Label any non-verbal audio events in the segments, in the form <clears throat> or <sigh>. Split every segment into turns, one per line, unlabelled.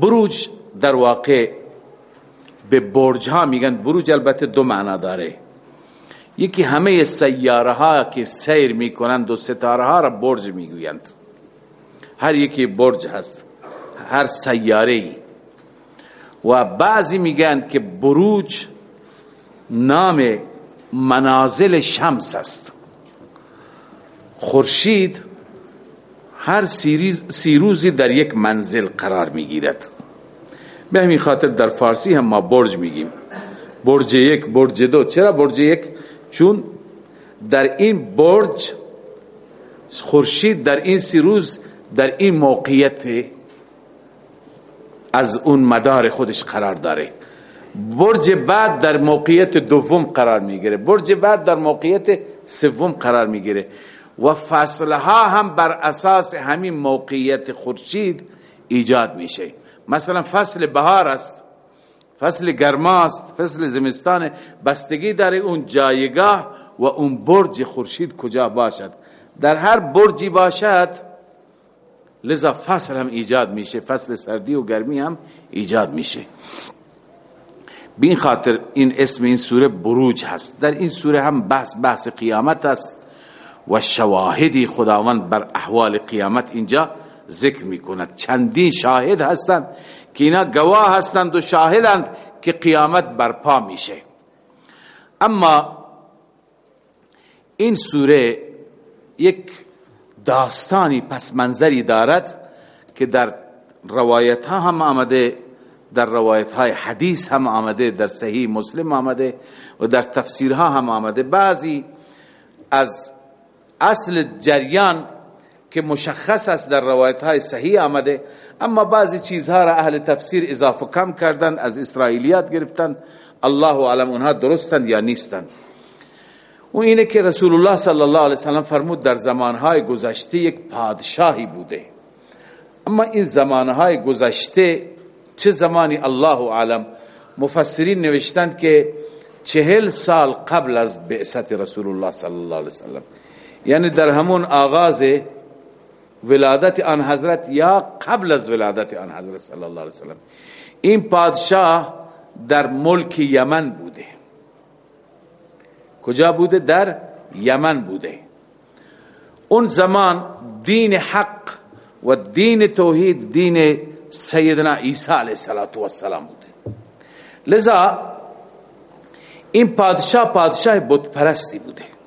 بروج در واقع به برج ها میگن. بروج البته دو معنا داره. یکی همه سیاره ها که سیر می‌کنند و ستاره ها را برج می‌گویند. هر یکی برج هست. هر سیاره ای و بعضی میگن که بروج نام منازل شمس است. خورشید هر سی روزی در یک منزل قرار می‌گیرد. به همین خاطر در فارسی هم ما برج میگیم. برج یک برج دو. چرا برج یک؟ چون در این برج خورشید در این سی روز در این موقعیت از اون مدار خودش قرار داره. برج بعد در موقعیت دوم قرار می‌گیره. برج بعد در موقعیت سوم قرار می‌گیره. و فصلها هم بر اساس همین موقعیت خورشید ایجاد میشه. مثلا فصل بهار است فصل گرماست فصل زمستان بستگی داره اون جایگاه و اون برج خورشید کجا باشد. در هر برجی باشد لذا فصل هم ایجاد میشه فصل سردی و گرمی هم ایجاد میشه. بین خاطر این اسم این سوره بروج هست. در این سوره هم بحث بحث قیامت است. و شواهدی خداوند بر احوال قیامت اینجا ذکر می‌کند. چندین شاهد هستند که اینا گواه هستند و شاهدند که قیامت برپا میشه. اما این سوره یک داستانی پس منظری دارد که در روایت ها هم آمده در روایت های حدیث هم آمده در صحیح مسلم آمده و در تفسیرها هم آمده. بعضی از اصل جریان که مشخص است در روایت های صحیح آمده اما بعضی چیزها را اهل تفسیر اضافه کم کردن از اسرائیلیات گرفتن الله علم اونها درستند یا نیستند. و اینه که رسول الله صلی الله علیه وسلم فرمود در زمانهای گذشته یک پادشاهی بوده. اما این زمانهای گذشته چه زمانی الله عالم مفسرین نوشتند که چهل سال قبل از بعثت رسول الله صلی الله علیه وسلم. یعنی در همون آغاز ولادت آن حضرت یا قبل از ولادت آن حضرت صلی الله علیه وسلم. این پادشاه در ملک یمن بوده. کجا بوده؟ در یمن بوده. اون زمان دین حق و دین توحید دین سیدنا عیسی علیه السلام بوده. لذا این پادشاه پادشاه بت پرستی بوده.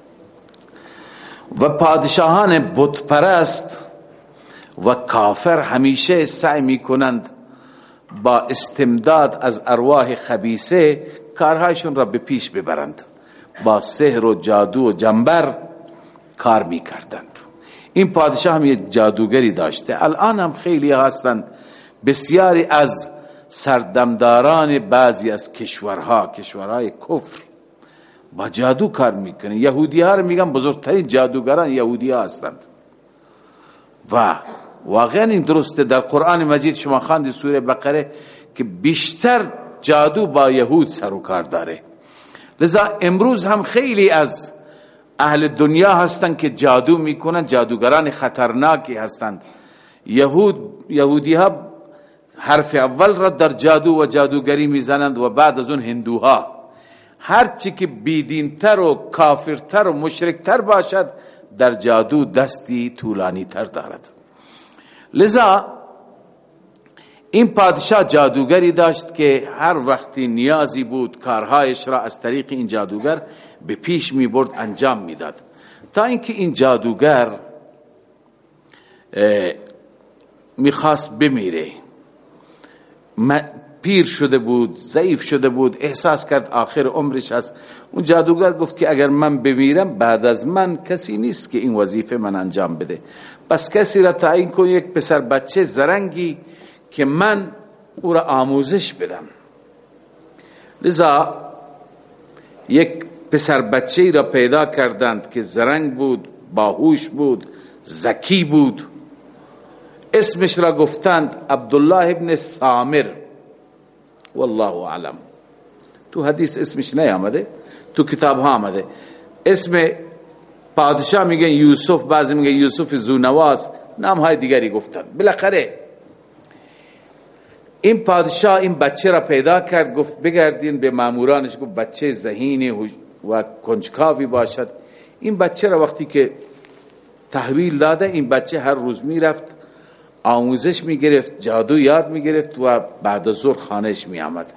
و پادشاهان بت پرست و کافر همیشه سعی می کنند با استمداد از ارواح خبیسه کارهایشون را به پیش ببرند. با سحر و جادو و جنبر کار می کردند این پادشاه هم یک جادوگری داشته. الان هم خیلی هستند. بسیاری از سردمداران بعضی از کشورها کشورهای کفر با جادو کار می‌کنه یهودی ها رو میگن بزرگترین جادوگران یهودی ها هستند. و واقعا این درسته. در قرآن مجید شما خواندی سوره بقره که بیشتر جادو با یهود سر و کار داره. لذا امروز هم خیلی از اهل دنیا هستند که جادو می‌کنن. جادوگران خطرناکی هستند. یهود یهودی ها حرف اول را در جادو و جادوگری می‌زنند و بعد از اون هندوها. هرچی که بیدینتر و کافرتر و مشرکتر باشد در جادو دستی طولانی تر دارد. لذا این پادشاه جادوگری داشت که هر وقتی نیازی بود کارهایش را از طریق این جادوگر به پیش می برد انجام می‌داد. تا اینکه این جادوگر می‌خواست بمیره. پیر شده بود ضعیف شده بود احساس کرد آخر عمرش هست. اون جادوگر گفت که اگر من بمیرم بعد از من کسی نیست که این وظیفه من انجام بده. پس کسی را تعیین کن یک پسر بچه زرنگی که من او را آموزش بدم. لذا یک پسر بچه را پیدا کردند که زرنگ بود باهوش بود زکی بود. اسمش را گفتند عبدالله ابن ثامر. والله اعلم. تو حدیث اسمش نیامده تو کتاب ها آمده. اسم پادشاه میگن یوسف بعضی میگن یوسف زونواز نام های دیگری گفتن. بالاخره این پادشاه این بچه را پیدا کرد گفت بگردین به مامورانش گفت بچه ذهین و کنجکاوی باشد. این بچه را وقتی که تحویل داده این بچه هر روز می‌رفت. آموزش می‌گرفت جادو یاد می‌گرفت و بعد از ظهر خانهش میآمد.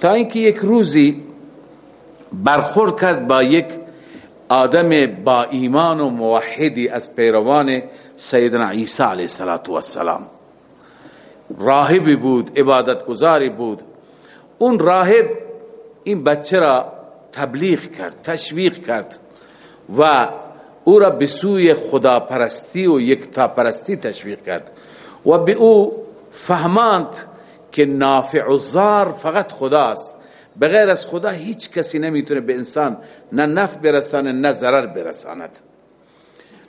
تا اینکه یک روزی برخورد کرد با یک آدم با ایمان و موحدی از پیروان سیدنا عیسی علیه السلام راهبی بود عبادت گزاری بود. اون راهب این بچه را تبلیغ کرد تشویق کرد و او را به سوی خداپرستی و یکتاپرستی تشویق کرد. و به او فهماند که نافع و زار فقط خداست. بغیر از خدا هیچ کسی نمی‌تونه به انسان نه نفع برسانه نه ضرر برساند.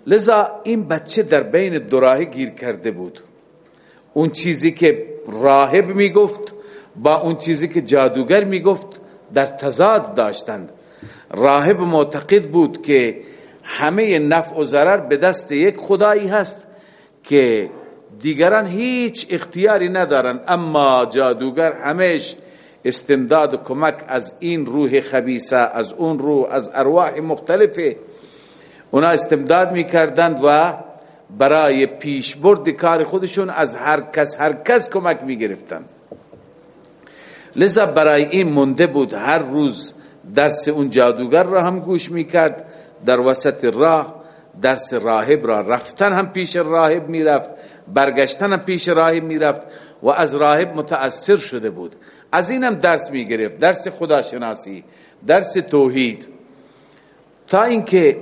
لذا این بچه در بین دو گیر کرده بود. اون چیزی که راهب می‌گفت با اون چیزی که جادوگر می‌گفت در تضاد داشتند. راهب معتقد بود که همه نفع و ضرر به دست یک خدایی هست که دیگران هیچ اختیاری ندارند اما جادوگر همیش استمداد و کمک از این روح خبیسه از اون روح از ارواح مختلفه. اونا استمداد می‌کردند و برای پیشبرد کار خودشون از هر کس هر کس کمک می‌گرفتند لذا برای این مونده بود هر روز درس اون جادوگر را هم گوش می‌کرد در وسط راه درس راهب را رفتن هم پیش راهب می‌رفت. برگشتن پیش راهب می‌رفت و از راهب متأثر شده بود. از اینم درس می‌گرفت. درس خداشناسی درس توحید. تا اینکه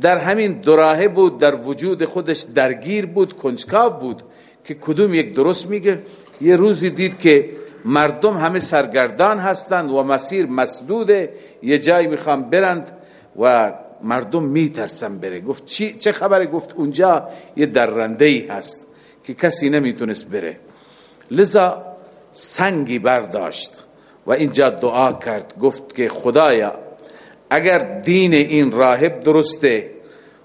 در همین دراهه بود در وجود خودش درگیر بود کنجکاو بود که کدوم یک درست میگه. یه روزی دید که مردم همه سرگردان هستند و مسیر مسدوده. یه جایی می‌خوام برند و مردم میترسن بره. گفت چی؟ چه خبره؟ گفت اونجا یه درنده ای هست که کسی نمی‌تونست بره. لذا سنگی برداشت و اینجا دعا کرد. گفت که خدایا اگر دین این راهب درسته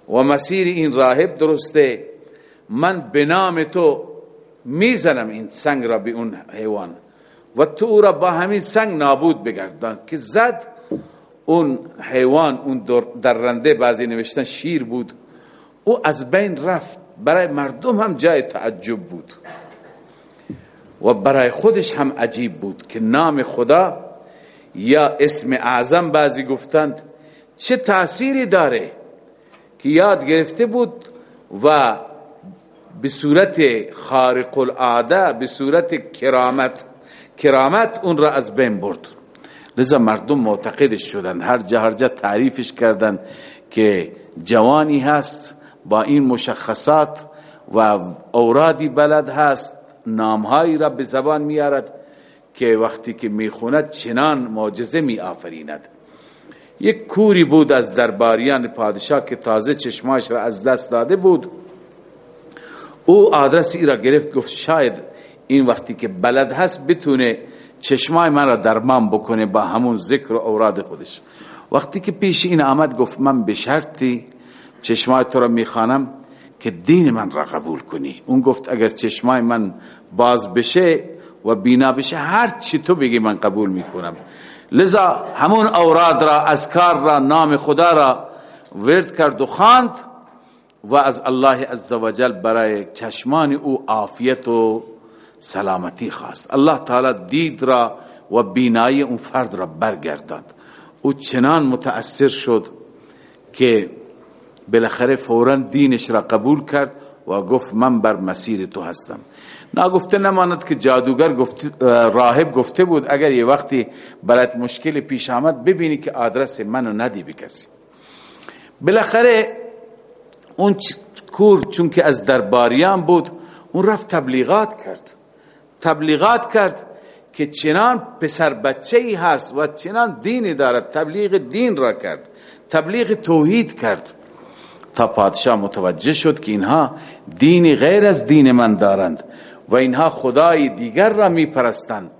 و مسیر این راهب درسته من به نام تو می‌زنم این سنگ را به اون حیوان و تو او را با همین سنگ نابود بگردان که زد اون حیوان اون درنده بعضی نوشتن شیر بود. او از بین رفت. برای مردم هم جای تعجب بود. و برای خودش هم عجیب بود که نام خدا یا اسم اعظم بعضی گفتند چه تأثیری داره که یاد گرفته بود و به صورت خارق العاده به صورت کرامت کرامت اون را از بین برد. لذا مردم معتقدش شدن. هر جا هر جا تعریفش کردن که جوانی هست با این مشخصات و اورادی بلد هست نامهایی را به زبان میارد که وقتی که می‌خوند چنان معجزه می آفریند یک کوری بود از درباریان پادشاه که تازه چشماش را از دست داده بود. او آدرس ای را گرفت گفت شاید این وقتی که بلد هست بتونه چشمای من را درمان بکنه با همون ذکر و اوراد خودش. وقتی که پیش این آمد گفت من به شرطی چشمای تو را می‌خوانم که دین من را قبول کنی. اون گفت اگر چشمای من باز بشه و بینا بشه هر چی تو بگی من قبول می‌کنم. لذا همون اوراد را اذکار را نام خدا را ورد کرد و خواند و از الله عزوجل برای چشمان او عافیت و سلامتی خواست. الله تعالی دید را و بینایی اون فرد را برگرداند او چنان متأثر شد که بالاخره فورا دینش را قبول کرد و گفت من بر مسیر تو هستم. ناگفته نماند که جادوگر گفت راهب گفته بود اگر یه وقتی برات مشکل پیش آمد ببینی که آدرس منو ندی به کسی. بالاخره اون کور چون که از درباریان بود اون رفت تبلیغات کرد. تبلیغات کرد که چنان پسر بچه ای هست و چنان دینی دارد تبلیغ دین را کرد تبلیغ توحید کرد. تا پادشاه متوجه شد که اینها دینی غیر از دین من دارند و اینها خدای دیگر را می پرستند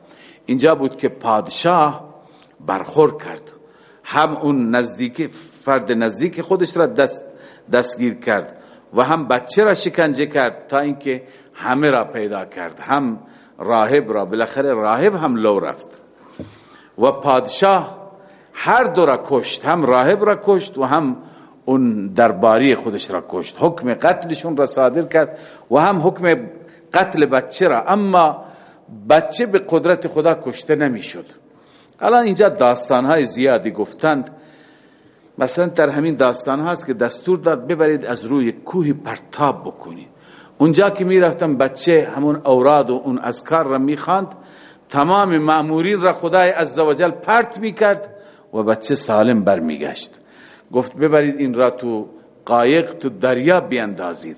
اینجا بود که پادشاه برخور کرد. هم اون نزدیک فرد نزدیک خودش را دست دستگیر کرد و هم بچه را شکنجه کرد تا اینکه همه را پیدا کرد. هم راهب را. بالاخره راهب هم لو رفت. و پادشاه هر دو را کشت هم راهب را کشت و هم اون درباری خودش را کشت. حکم قتلشون را صادر کرد و هم حکم قتل بچه را. اما بچه به قدرت خدا کشته نمی‌شد. الان اینجا داستان های زیادی گفتند. مثلا در همین داستان هاست که دستور داد ببرید از روی کوهی پرتاب بکنید. اونجا که می‌رفتن بچه همون اوراد و اون اذکار را می‌خواند تمام مأمورین را خدای عزوجل پرت می‌کرد و بچه سالم برمیگشت. گفت ببرید این را تو قایق تو دریا بیاندازید.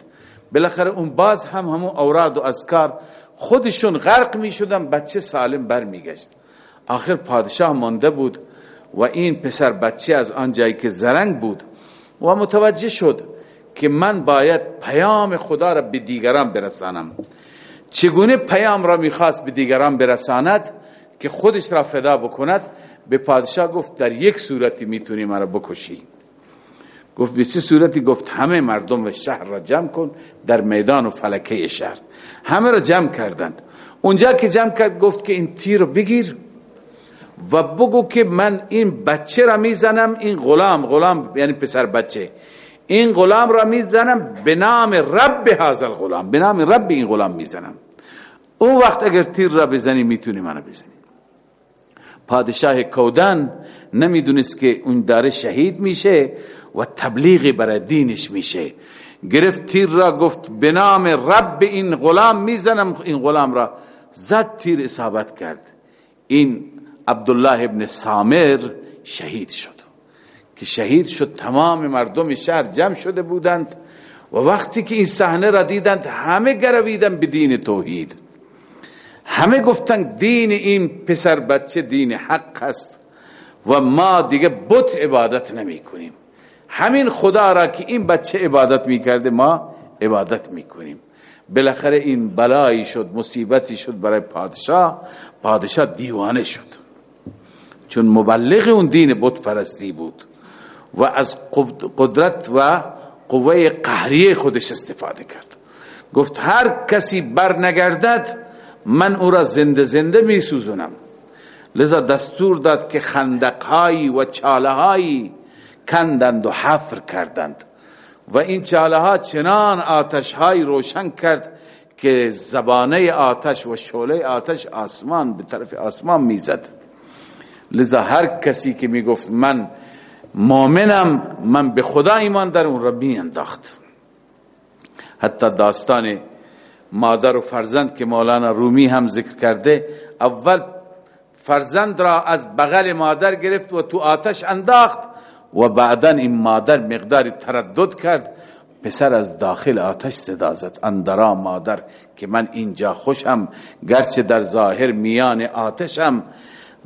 بالاخره اون باز هم همون اوراد و اذکار خودشون غرق می شدن بچه سالم برمیگشت. آخر پادشاه مانده بود و این پسر بچه از آن جایی که زرنگ بود و متوجه شد که من باید پیام خدا را به دیگران برسانم. چگونه پیام را می‌خواست به دیگران برساند که خودش را فدا بکند به پادشاه گفت در یک صورتی می‌تونی مرا بکشی. گفت به چه صورتی؟ گفت همه مردم و شهر را جمع کن در میدان و فلکه شهر. همه را جمع کردند. اونجا که جمع کرد گفت که این تیر رو بگیر و بگو که من این بچه را می‌زنم این غلام غلام یعنی پسر بچه. این غلام را می‌زنم به نام رب هذا الغلام به نام رب این غلام می‌زنم. اون وقت اگر تیر را بزنی می‌تونی منو بزنی. پادشاه کودن نمی‌دونست که اون داره شهید میشه و تبلیغ برای دینش میشه. گرفت تیر را گفت به نام رب این غلام می‌زنم. این غلام را زد تیر اصابت کرد. این عبدالله ابن سامر شهید شد. که شهید شد تمام مردم شهر جمع شده بودند و وقتی که این صحنه را دیدند همه گرویدن به دین توحید. همه گفتن دین این پسر بچه دین حق است و ما دیگه بت عبادت نمی کنیم. همین خدا را که این بچه عبادت می کرده ما عبادت می کنیم. بالاخره این بلایی شد مصیبتی شد برای پادشاه. پادشاه دیوانه شد. چون مبلغ اون دین بت پرستی بود. و از قدرت و قوه قهریه خودش استفاده کرد. گفت هر کسی بر نگردد من او را زنده زنده می سوزنم لذا دستور داد که خندقهایی و چالهایی کندند و حفر کردند. و این چاله ها چنان آتش های روشن کرد که زبانه آتش و شعله آتش آسمان به طرف آسمان می‌زد. لذا هر کسی که می‌گفت من مؤمنم من به خدا ایمان در اون را می انداخت. حتی داستان مادر و فرزند که مولانا رومی هم ذکر کرده اول فرزند را از بغل مادر گرفت و تو آتش انداخت و بعدا این مادر مقداری تردد کرد. پسر از داخل آتش صدا زد. اندرا مادر که من اینجا خوشم گرچه در ظاهر میان آتشم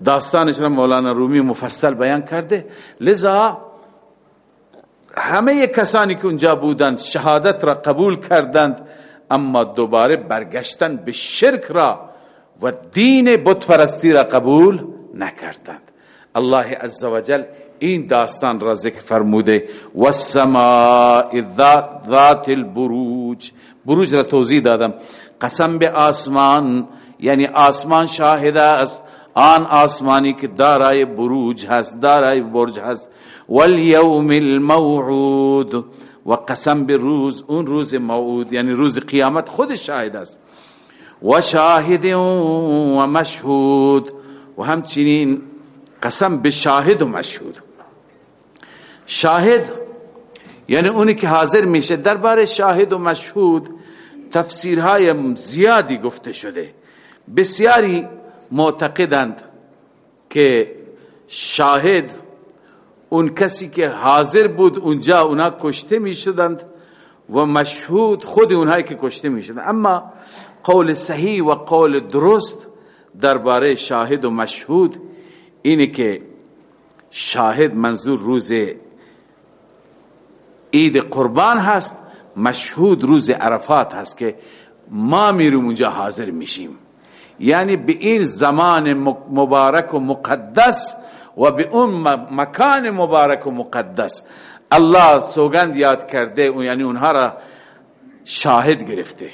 داستانش را مولانا رومی مفصل بیان کرده. لذا همه کسانی که اونجا بودند شهادت را قبول کردند اما دوباره برگشتن به شرک را و دین بت پرستی را قبول نکردند. الله عزوجل این داستان را ذکر فرموده. و السماء ذات البروج. بروج را توضیح دادم. قسم به آسمان یعنی آسمان شاهد است. آن آسمانی که دارای بروج هست دارای برج هست. والیوم الموعود. و قسم به روز اون روز موعود یعنی روز قیامت خود شاهد است. و شاهد و مشهود. و همچنین قسم به شاهد و مشهود. شاهد یعنی اونی که حاضر میشه درباره شاهد و مشهود تفسیرهای زیادی گفته شده. بسیاری معتقدند که شاهد اون کسی که حاضر بود اونجا اونا کشته می شدند و مشهود خود اونهایی که کشته می شدند اما قول صحیح و قول درست درباره شاهد و مشهود اینه که شاهد منظور روز عید قربان هست مشهود روز عرفات هست که ما میریم اونجا حاضر میشیم. یعنی به این زمان مبارک و مقدس و به اون مکان مبارک و مقدس. الله سوگند یاد کرده یعنی اونها را شاهد گرفته.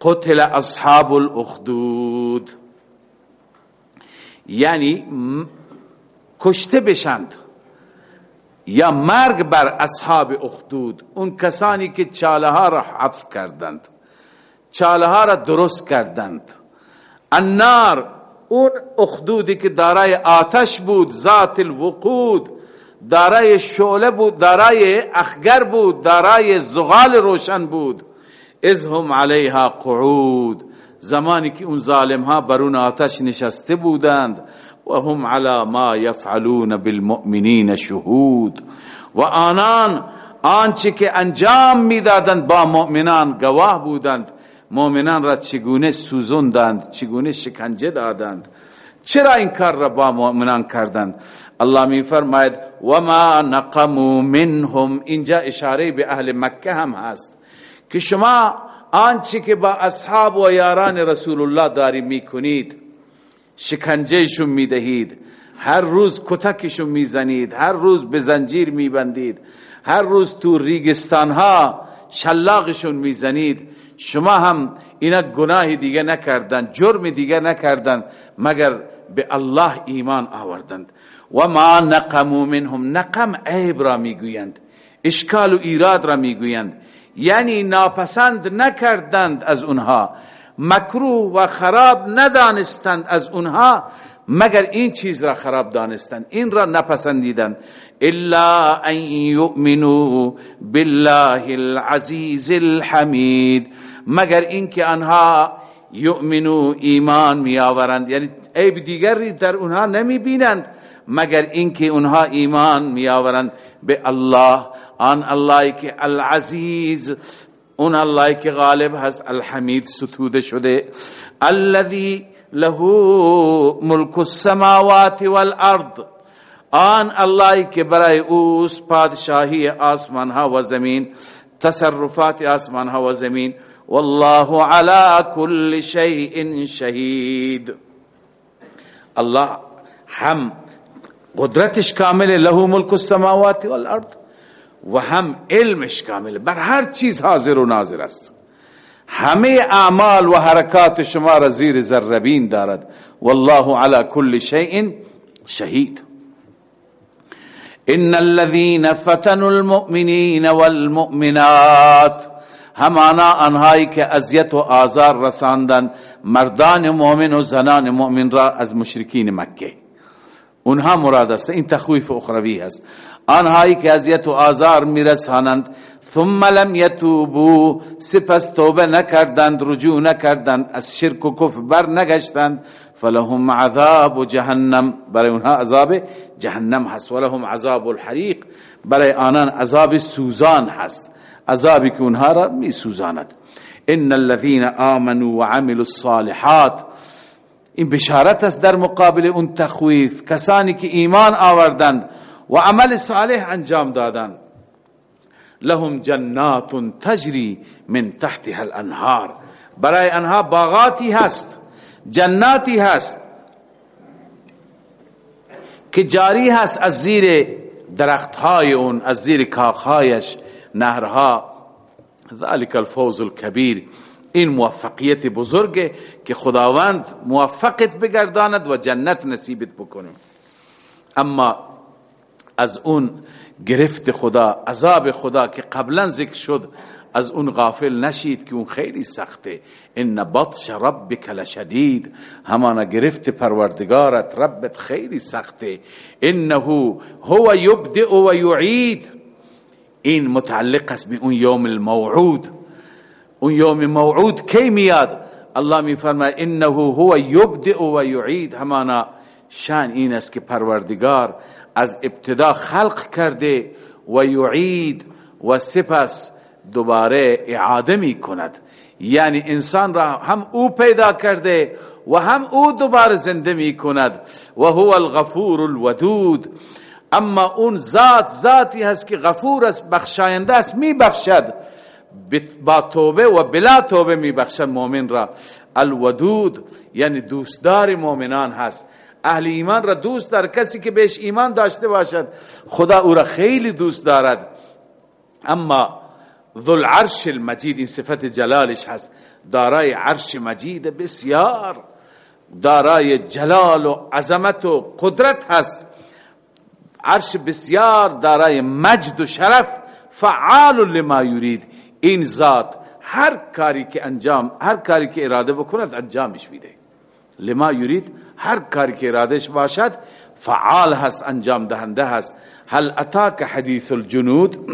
قتل اصحاب الاخدود. یعنی کشته بشند. یا مرگ بر اصحاب اخدود. اون کسانی که چاله ها را حفظ کردند. چاله ها را درست کردند. النار اون اخدودی که دارای آتش بود ذات الوقود دارای شعله بود دارای اخگر بود دارای زغال روشن بود. از هم علیها قعود زمانی که اون ظالم ها برون آتش نشسته بودند. و هم علی ما یفعلون بالمؤمنین شهود. و آنان آنچه که انجام می‌دادند با مؤمنان گواه بودند. مؤمنان را چگونه سوزوندند چگونه شکنجه دادند؟ چرا این کار را با مؤمنان کردند؟ الله می فرماید و ما نقموا منهم. اینجا اشاره به اهل مکه هم هست که شما آنچه که با اصحاب و یاران رسول الله داری می‌کنید شکنجهشون می‌دهید. هر روز کتکشون می‌زنید هر روز به زنجیر میبندید هر روز تو ریگستان ها شلاقشون می‌زنید شما هم اینا گناه دیگه نکردن جرم دیگه نکردن مگر به الله ایمان آوردند. و ما نقمو منهم نقم عیب را می‌گویند اشکال و ایراد را می‌گویند. یعنی ناپسند نکردند از اونها مکروه و خراب ندانستند از اونها. مگر این چیز را خراب دانستند این را نپسندیدند الا ان یؤمنوا بالله العزیز الحمید. مگر اینکه آنها یؤمنو ایمان می آورند یعنی عیب دیگری در اونها نمی بینند مگر اینکه اونها ایمان می آورند به الله؟ آن الله که العزیز اون الله که غالب هست الحمید ستوده شده. الذي له ملک السماوات والارض آن الله که برای اوس پادشاهی آسمان ها و زمین تصرفات آسمان ها و زمین والله على كل شيء شهید الله هم قدرتش کامل له ملک السماوات والارض و هم علمش کامل بر هر چیز حاضر و ناظر است همه اعمال و حرکات شما را زیر ذربین دارد. والله على كل شيء شهید. ان الذين فتنوا المؤمنين والمؤمنات. همانا آنهایی که اذیت و آزار رساندن مردان مؤمن و زنان مؤمن را از مشرکین مکه. اونها مراد است. این تخویف اخروی هست آنهایی که اذیت و آزار میرسانند ثم لم یتوبو سپس توبه نکردند رجوع نکردند از شرک و کفر بر نگشتند. فلهم عذاب جهنم برای اونها عذاب جهنم هست. ولهم عذاب الحریق برای آنان عذاب سوزان هست. عذابی که اونها را می سوزاند ان الذين آمنوا وعملوا الصالحات این بشارت است در مقابل اون تخویف. کسانی که ایمان آوردند و عمل صالح انجام دادند. لهم جنات تجری من تحتها الانهار. برای انها باغاتی هست جناتی هست که جاری هست از زیر درختهای اون از زیر کاخهایش نهرها. ذلك الفوز الكبیر این موفقیت بزرگه که خداوند موفقت بگرداند و جنت نصیبت بکنه. اما از اون گرفت خدا عذاب خدا که قبلا ذکر شد از اون غافل نشید که اون خیلی سخته. ان بطش ربک لشدید. همانا گرفت پروردگارت ربت خیلی سخته. انه هو یبدئ و یعید. این متعلق است به اون یوم الموعود. اون یوم موعود کی میاد؟ الله می فرماید انه هو یبدئ و یعید. همانا شان این است که پروردگار از ابتدا خلق کرده و یعید و سپس دوباره اعاده می کند یعنی انسان را هم او پیدا کرده و هم او دوباره زنده می کند و هو الغفور الودود. اما اون ذات ذاتی هست که غفور است بخشاینده است می بخشد با توبه و بلا توبه می بخشد مؤمن را. الودود. یعنی دوستدار مؤمنان هست. اهل ایمان را دوست دار کسی که بهش ایمان داشته باشد خدا او را خیلی دوست دارد. اما ذو العرش المجید این صفت جلالش هست. دارای عرش مجید بسیار. دارای جلال و عظمت و قدرت هست. عرش بسیار دارای مجد و شرف فعال لما یرید. این ذات هر کاری که انجام هر کاری که اراده بکند انجامش میده. لما یرید هر کاری که ارادش باشد فعال هست انجام دهنده هست. هل اتاک حدیث الجنود؟ <clears throat>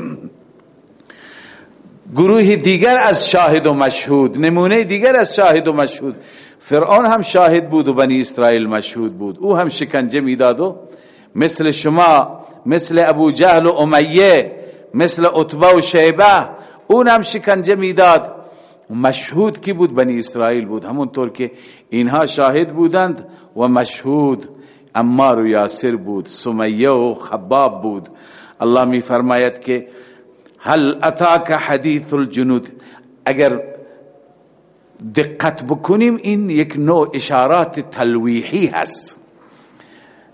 گروه دیگر از شاهد و مشهود نمونه دیگر از شاهد و مشهود. فرعون هم شاهد بود و بنی اسرائیل مشهود بود. او هم شکنجه می‌داد و مثل شما مثل ابو جهل و امیه مثل عتبه و شیبه اون هم شکنجه می‌داد. مشهود کی بود؟ بنی اسرائیل بود. همونطور که اینها شاهد بودند و مشهود امار و یاسر بود سمیه و خباب بود. الله می فرماید که هل اتاک حدیث الجنود؟ اگر دقت بکنیم این یک نوع اشارات تلویحی هست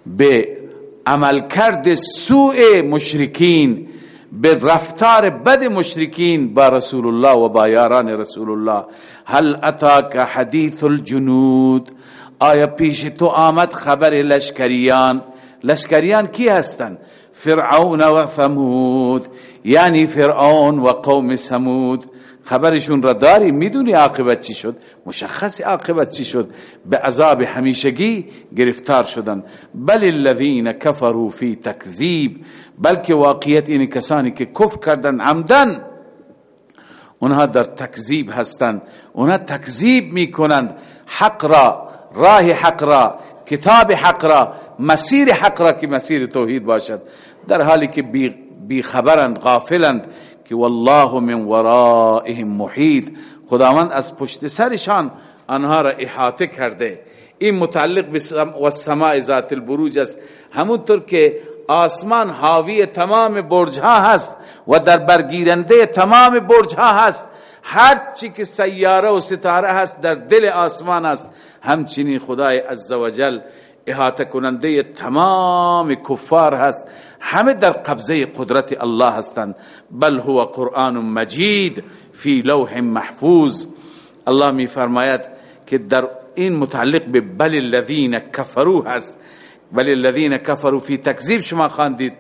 به عملکرد سوء مشرکین به رفتار بد مشرکین با رسول الله و با یاران رسول الله هل اتاک حدیث الجنود؟ آیا پیش تو آمد خبر لشکریان؟ لشکریان کی هستند فرعون و ثمود. یعنی فرعون و قوم ثمود. خبرشون را داری می‌دونی عاقبت چی شد؟ مشخص عاقبت چی شد؟ به عذاب همیشگی گرفتار شدن. بل الذين كفروا في تکذیب بلکه واقعیت این کسانی که کفر کردن عمدن اونها در تکذیب هستند. اونها تکذیب می‌کنند. حق را راه حق را کتاب حق را مسیر حق را که مسیر توحید باشد. در حالی که بی, بی خبرند غافلند که والله من ورائهم محیط. خداوند از پشت سرشان آنها را احاطه کرده. این متعلق به سماع ذات البروج است. همونطور که آسمان حاوی تمام برج ها هست و در برگیرنده تمام برج ها هست. هر چی که سیاره و ستاره هست در دل آسمان است. همچنین خدای عزوجل احاطه کننده تمام کفار هست. همه در قبضه قدرت الله هستند. بل هو قرآن مجید فی لوح محفوظ. الله می فرماید که در این متعلق به بل الذین کفروا هست. بل الذین کفروا فی تکذیب شما خواندید.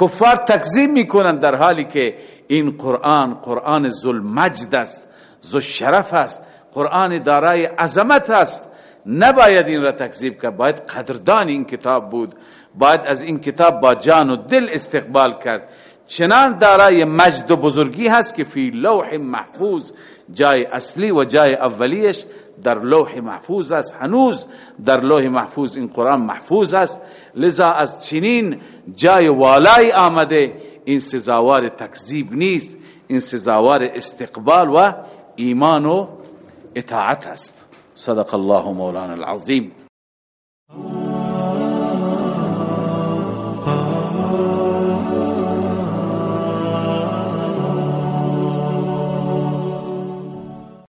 کفار تکذیب می‌کنند در حالی که این قرآن قرآن ذل مجد است ذو شرف است قرآن دارای عظمت است. نباید این را تکذیب کرد. باید قدردان این کتاب بود. باید از این کتاب با جان و دل استقبال کرد. چنان دارای مجد و بزرگی هست که فی لوح محفوظ جای اصلی و جای اولیش در لوح محفوظ است. هنوز در لوح محفوظ این قرآن محفوظ است. لذا از چنین جای والای آمده این سزاوار تکذیب نیست. این سزاوار استقبال و ایمان و اطاعت است. صدق الله مولانا العظيم.